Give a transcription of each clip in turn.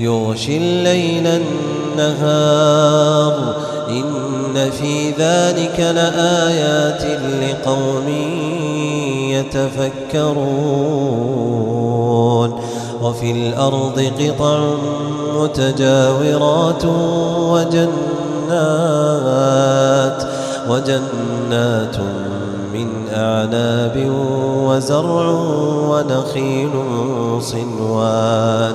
يغشي الليل النهار. إن في ذلك لآيات لقوم يتفكرون. وفي الأرض قطع متجاورات وجنات وجنات من أعناب وزرع ونخيل صنوان.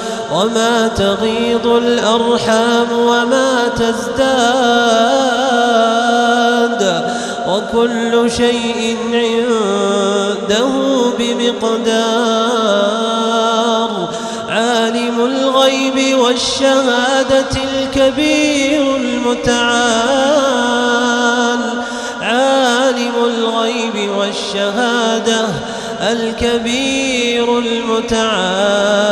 وما تغيض الأرحام وما تزداد وكل شيء عنده بمقدار عالم الغيب والشهادة الكبير المتعال عالم الغيب والشهادة الكبير المتعال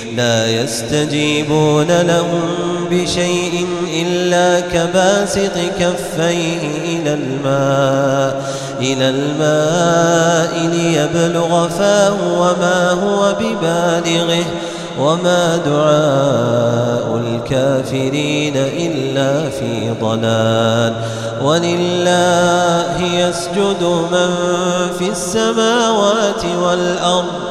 لا يستجيبون لهم بشيء إلا كباسط كفيه إلى الماء إلى الماء ليبلغ فاه وما هو ببالغه وما دعاء الكافرين إلا في ضلال. ولله يسجد من في السماوات والأرض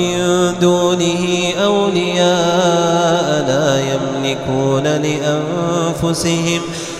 من دونه أولياء لا يملكون لأنفسهم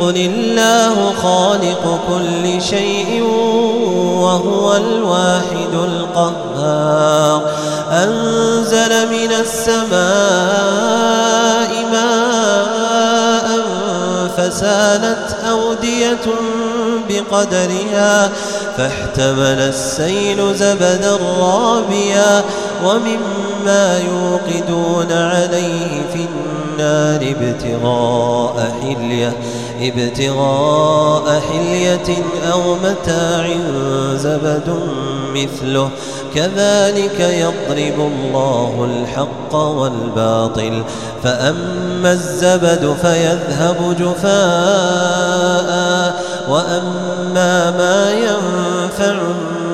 قل الله خالق كل شيء وهو الواحد القهار. أنزل من السماء ماء فسالت أودية بقدرها فاحتمل السيل زبدا رابيا ومما يوقدون عليه في النار ابتغاء حليه. ابتغاء حلية أو متاع زبد مثله. كذلك يضرب الله الحق والباطل. فأما الزبد فيذهب جفاء وأما ما ينفع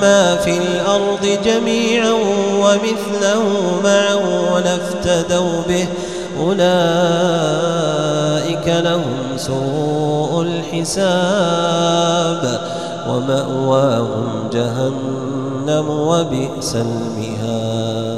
ما في الأرض جميعا ومثله معه لافتدوا به. أولئك لهم سوء الحساب ومأواهم جهنم وبئس المهاد.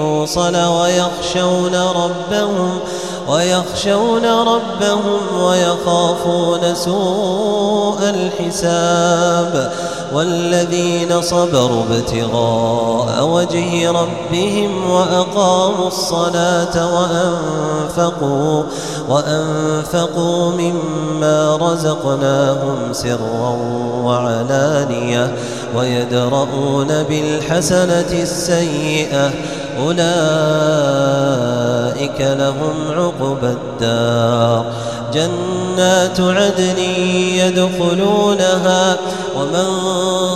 يوصل ويخشون ربهم ويخشون ربهم ويخافون سوء الحساب والذين صبروا ابتغاء وجه ربهم وأقاموا الصلاة وأنفقوا وأنفقوا مما رزقناهم سرا وعلانية ويدرؤون بالحسنة السيئة أولئك لهم عقبى الدار. جنات عدن يدخلونها ومن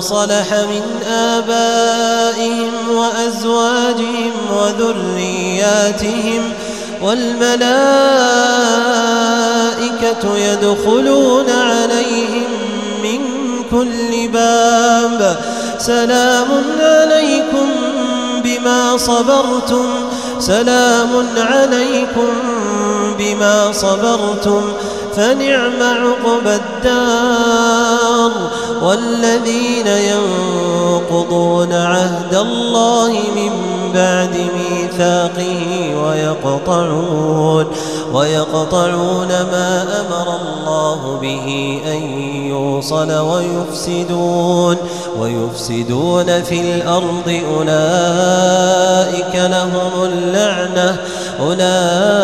صلح من آبائهم وأزواجهم وذرياتهم والملائكة يدخلون عليهم من كل باب. سلام عليكم بما صبرتم سلام عليكم بما صبرتم فنعم عقبى الدار. والذين ينقضون عهد الله من بعد ميثاقه ويقطعون ويقطعون ما أمر الله به أن يوصل ويفسدون ويفسدون في الأرض أولئك لهم اللعنة أولئك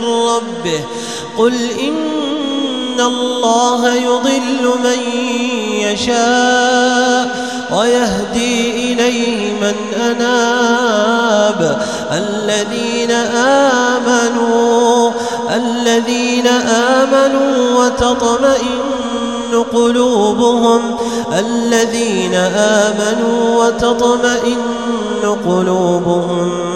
من ربه قل إن الله يضل من يشاء ويهدي إليه من أناب الذين آمنوا الذين آمنوا وتطمئن قلوبهم الذين آمنوا وتطمئن قلوبهم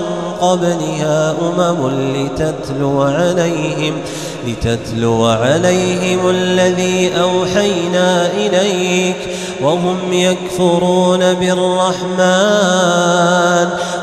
قبلها أمم لتتلو عليهم لتتلو عليهم الذي أوحينا إليك وهم يكفرون بالرحمن.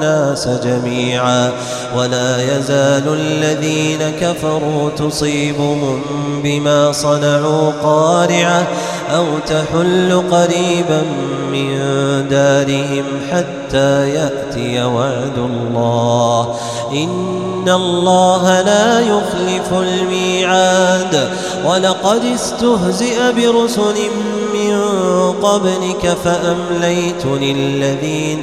الناس جميعا ولا يزال الذين كفروا تصيبهم بما صنعوا قارعة أو تحل قريبا من دارهم حتى يأتي وعد الله. إن الله لا يخلف الميعاد. ولقد استهزئ برسل من قبلك فأمليت للذين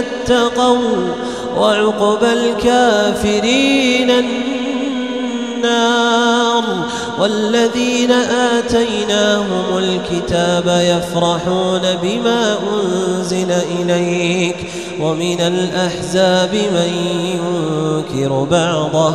اتقوا وعقبى الكافرين النار والذين آتيناهم الكتاب يفرحون بما أنزل إليك ومن الأحزاب من ينكر بعضه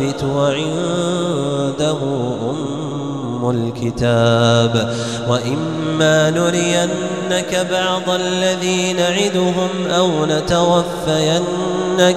ويثبت وعنده أم الكتاب وإما نرينك بعض الذي نعدهم أو نتوفينك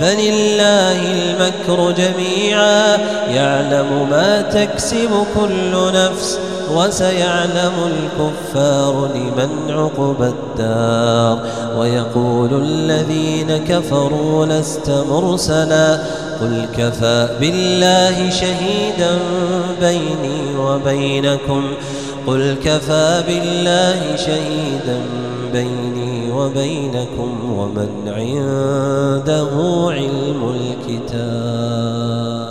فلله المكر جميعا. يعلم ما تكسب كل نفس وسيعلم الكفار لمن عقب الدار. ويقول الذين كفروا لست مرسلا. قل كفى بالله شهيدا بيني وبينكم. قل كفى بالله شهيدا بيني وبينكم ومن عنده علم الكتاب.